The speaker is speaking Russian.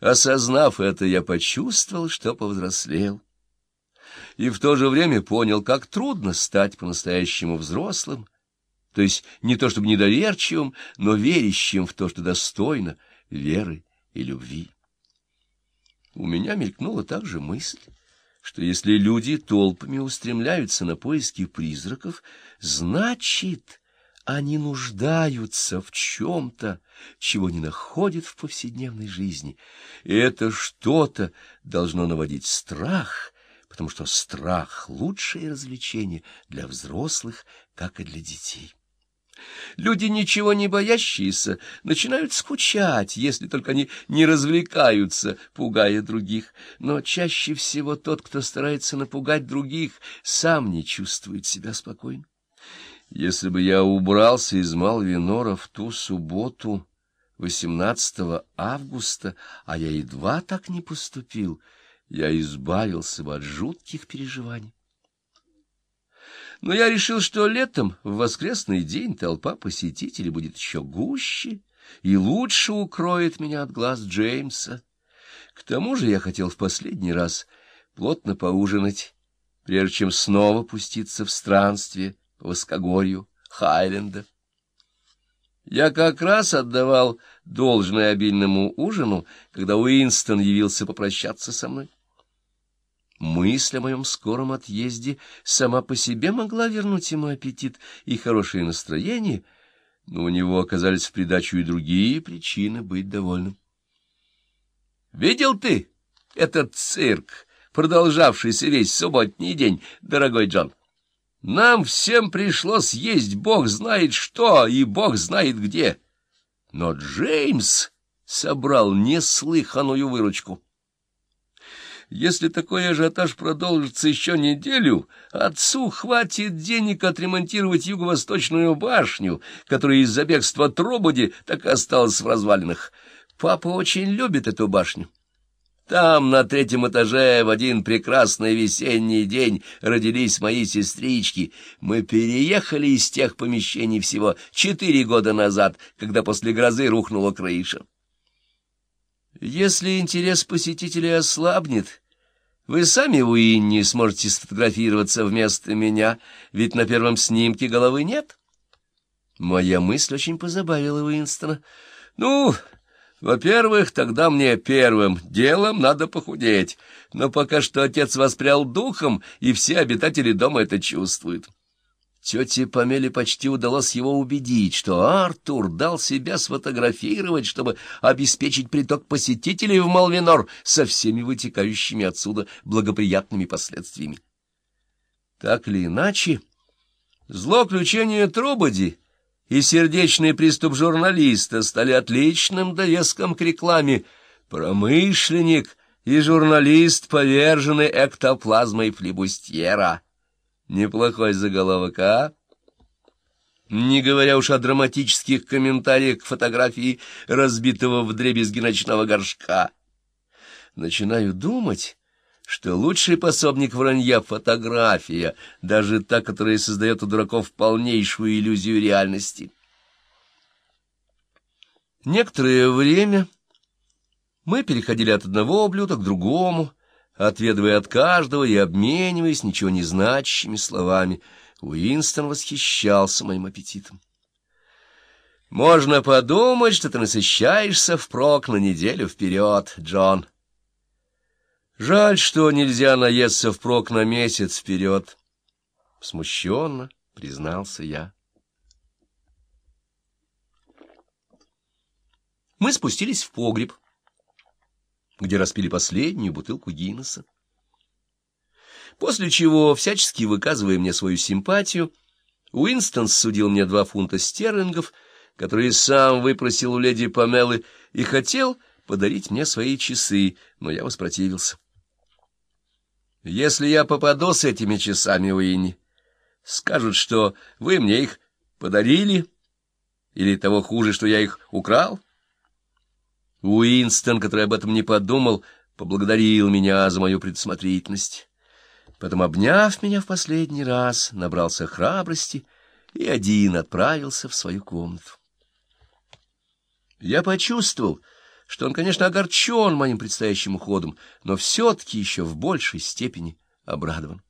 Осознав это, я почувствовал, что повзрослел. И в то же время понял, как трудно стать по-настоящему взрослым, то есть не то чтобы недоверчивым, но верящим в то, что достойно веры и любви. У меня мелькнула также мысль, что если люди толпами устремляются на поиски призраков, значит, они нуждаются в чем-то, чего не находят в повседневной жизни. И это что-то должно наводить страх, потому что страх — лучшее развлечение для взрослых, как и для детей. Люди, ничего не боящиеся, начинают скучать, если только они не развлекаются, пугая других. Но чаще всего тот, кто старается напугать других, сам не чувствует себя спокойно. Если бы я убрался из Малвинора в ту субботу, 18 августа, а я едва так не поступил, я избавился бы от жутких переживаний. Но я решил, что летом, в воскресный день, толпа посетителей будет еще гуще и лучше укроет меня от глаз Джеймса. К тому же я хотел в последний раз плотно поужинать, прежде чем снова пуститься в странствие воскогорью Хайленда. Я как раз отдавал должное обильному ужину, когда Уинстон явился попрощаться со мной. Мысль о моем скором отъезде сама по себе могла вернуть ему аппетит и хорошее настроение, но у него оказались в придачу и другие причины быть довольным. «Видел ты этот цирк, продолжавшийся весь субботний день, дорогой Джон? Нам всем пришлось есть бог знает что и бог знает где. Но Джеймс собрал неслыханную выручку». Если такой ажиотаж продолжится еще неделю, отцу хватит денег отремонтировать юго-восточную башню, которая из-за бегства Трободи так и осталась в развалинах. Папа очень любит эту башню. Там, на третьем этаже, в один прекрасный весенний день родились мои сестрички. Мы переехали из тех помещений всего четыре года назад, когда после грозы рухнула крыша. Если интерес посетителей ослабнет, вы сами, Уинни, сможете сфотографироваться вместо меня, ведь на первом снимке головы нет. Моя мысль очень позабавила Уинстона. Ну, во-первых, тогда мне первым делом надо похудеть, но пока что отец воспрял духом, и все обитатели дома это чувствуют. Тете Памеле почти удалось его убедить, что Артур дал себя сфотографировать, чтобы обеспечить приток посетителей в Малвинор со всеми вытекающими отсюда благоприятными последствиями. Так или иначе, злоключение Трубоди и сердечный приступ журналиста стали отличным довеском к рекламе. Промышленник и журналист повержены эктоплазмой флебустьера. Неплохой заголовок, а? Не говоря уж о драматических комментариях к фотографии разбитого вдребезги ночного горшка. Начинаю думать, что лучший пособник вранья — фотография, даже та, которая создает у дураков полнейшую иллюзию реальности. Некоторое время мы переходили от одного блюда к другому, отведывая от каждого и обмениваясь ничего не значащими словами. Уинстон восхищался моим аппетитом. «Можно подумать, что ты насыщаешься впрок на неделю вперед, Джон». «Жаль, что нельзя наесться впрок на месяц вперед», — смущенно признался я. Мы спустились в погреб где распили последнюю бутылку Гиннесса. После чего, всячески выказывая мне свою симпатию, Уинстон судил мне два фунта стерлингов, которые сам выпросил у леди Памелы, и хотел подарить мне свои часы, но я воспротивился. Если я попаду с этими часами, Уинни, скажут, что вы мне их подарили, или того хуже, что я их украл, Уинстон, который об этом не подумал, поблагодарил меня за мою предусмотрительность. Потом, обняв меня в последний раз, набрался храбрости и один отправился в свою комнату. Я почувствовал, что он, конечно, огорчен моим предстоящим уходом, но все-таки еще в большей степени обрадован.